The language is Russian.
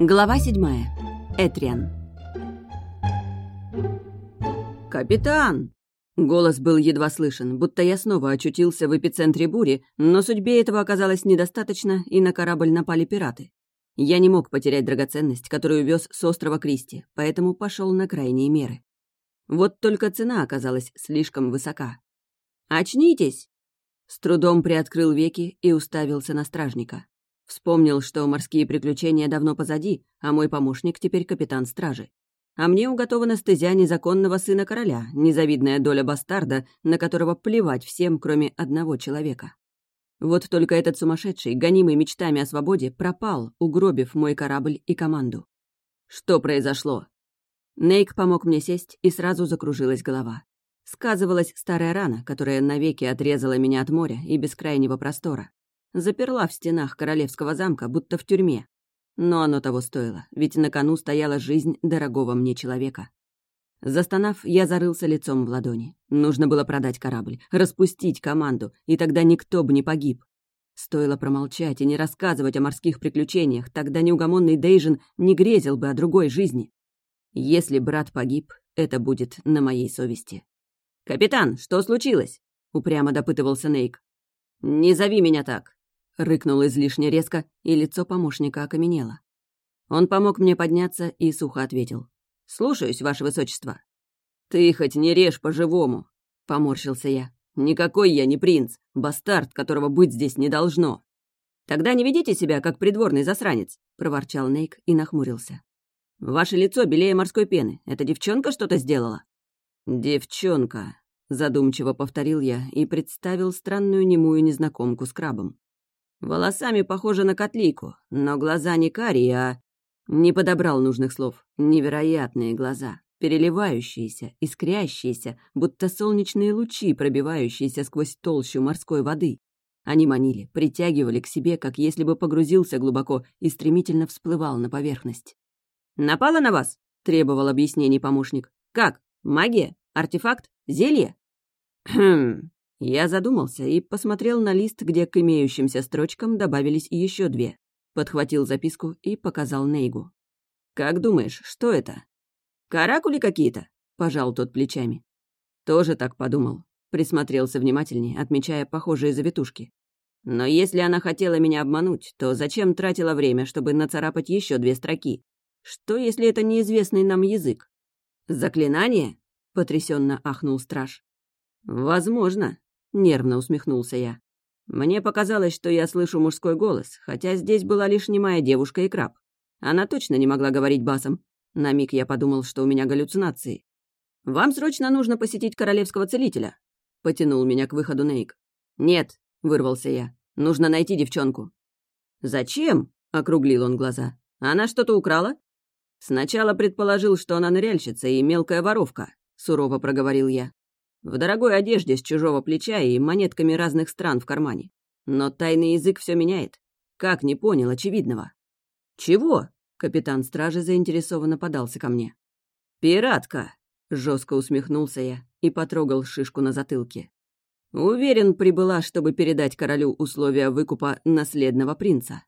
Глава седьмая. Этриан. «Капитан!» Голос был едва слышен, будто я снова очутился в эпицентре бури, но судьбе этого оказалось недостаточно, и на корабль напали пираты. Я не мог потерять драгоценность, которую вез с острова Кристи, поэтому пошел на крайние меры. Вот только цена оказалась слишком высока. «Очнитесь!» С трудом приоткрыл веки и уставился на стражника. Вспомнил, что морские приключения давно позади, а мой помощник теперь капитан стражи. А мне уготована стезя незаконного сына короля, незавидная доля бастарда, на которого плевать всем, кроме одного человека. Вот только этот сумасшедший, гонимый мечтами о свободе, пропал, угробив мой корабль и команду. Что произошло? Нейк помог мне сесть, и сразу закружилась голова. Сказывалась старая рана, которая навеки отрезала меня от моря и бескрайнего простора. Заперла в стенах королевского замка, будто в тюрьме. Но оно того стоило, ведь на кону стояла жизнь дорогого мне человека. Застонав, я зарылся лицом в ладони. Нужно было продать корабль, распустить команду, и тогда никто бы не погиб. Стоило промолчать и не рассказывать о морских приключениях, тогда неугомонный Дейжин не грезил бы о другой жизни. Если брат погиб, это будет на моей совести. «Капитан, что случилось?» — упрямо допытывался Нейк. «Не зови меня так. — рыкнул излишне резко, и лицо помощника окаменело. Он помог мне подняться и сухо ответил. «Слушаюсь, ваше высочество». «Ты хоть не режь по-живому», — поморщился я. «Никакой я не принц, бастард, которого быть здесь не должно». «Тогда не ведите себя, как придворный засранец», — проворчал Нейк и нахмурился. «Ваше лицо белее морской пены. Эта девчонка что-то сделала?» «Девчонка», — задумчиво повторил я и представил странную немую незнакомку с крабом. Волосами похожа на котлику, но глаза не карие, а... Не подобрал нужных слов. Невероятные глаза, переливающиеся, искрящиеся, будто солнечные лучи, пробивающиеся сквозь толщу морской воды. Они манили, притягивали к себе, как если бы погрузился глубоко и стремительно всплывал на поверхность. «Напала на вас?» — требовал объяснений помощник. «Как? Магия? Артефакт? Зелье?» «Хм...» Я задумался и посмотрел на лист, где к имеющимся строчкам добавились еще две. Подхватил записку и показал Нейгу. «Как думаешь, что это?» «Каракули какие-то?» — пожал тот плечами. «Тоже так подумал». Присмотрелся внимательнее, отмечая похожие завитушки. «Но если она хотела меня обмануть, то зачем тратила время, чтобы нацарапать еще две строки? Что, если это неизвестный нам язык?» «Заклинание?» — потрясенно ахнул страж. «Возможно», — нервно усмехнулся я. Мне показалось, что я слышу мужской голос, хотя здесь была лишь немая девушка и краб. Она точно не могла говорить басом. На миг я подумал, что у меня галлюцинации. «Вам срочно нужно посетить королевского целителя», — потянул меня к выходу Нейк. «Нет», — вырвался я, — «нужно найти девчонку». «Зачем?» — округлил он глаза. «Она что-то украла?» «Сначала предположил, что она ныряльщица и мелкая воровка», — сурово проговорил я. В дорогой одежде с чужого плеча и монетками разных стран в кармане. Но тайный язык все меняет. Как не понял очевидного? «Чего?» — капитан стражи заинтересованно подался ко мне. «Пиратка!» — жестко усмехнулся я и потрогал шишку на затылке. Уверен, прибыла, чтобы передать королю условия выкупа наследного принца.